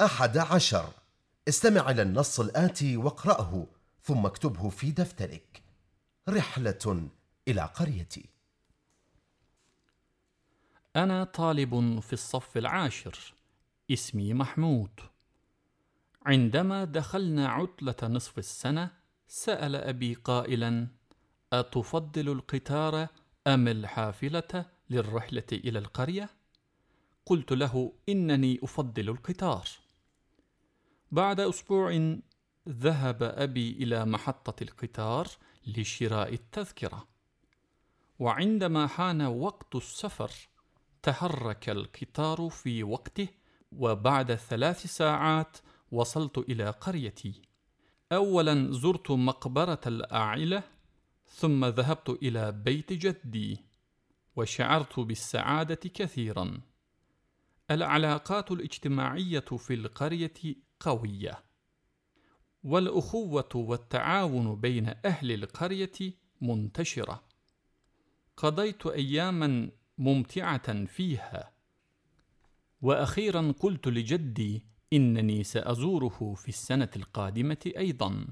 أحد عشر. استمع إلى النص الآتي واقرأه ثم اكتبه في دفترك. رحلة إلى قريتي. أنا طالب في الصف العاشر. اسمي محمود. عندما دخلنا عطلة نصف السنة سأل أبي قائلا أتفضل القطار أم الحافلة للرحلة إلى القرية؟ قلت له إنني أفضل القطار بعد أسبوع ذهب أبي إلى محطة القطار لشراء التذكرة. وعندما حان وقت السفر تحرك القطار في وقته وبعد ثلاث ساعات وصلت إلى قريتي. أولا زرت مقبرة الأعلة ثم ذهبت إلى بيت جدي وشعرت بالسعادة كثيرا. العلاقات الاجتماعية في القرية قوية. والأخوة والتعاون بين أهل القرية منتشرة. قضيت أياما ممتعة فيها. وأخيرا قلت لجدي إنني سأزوره في السنة القادمة أيضا.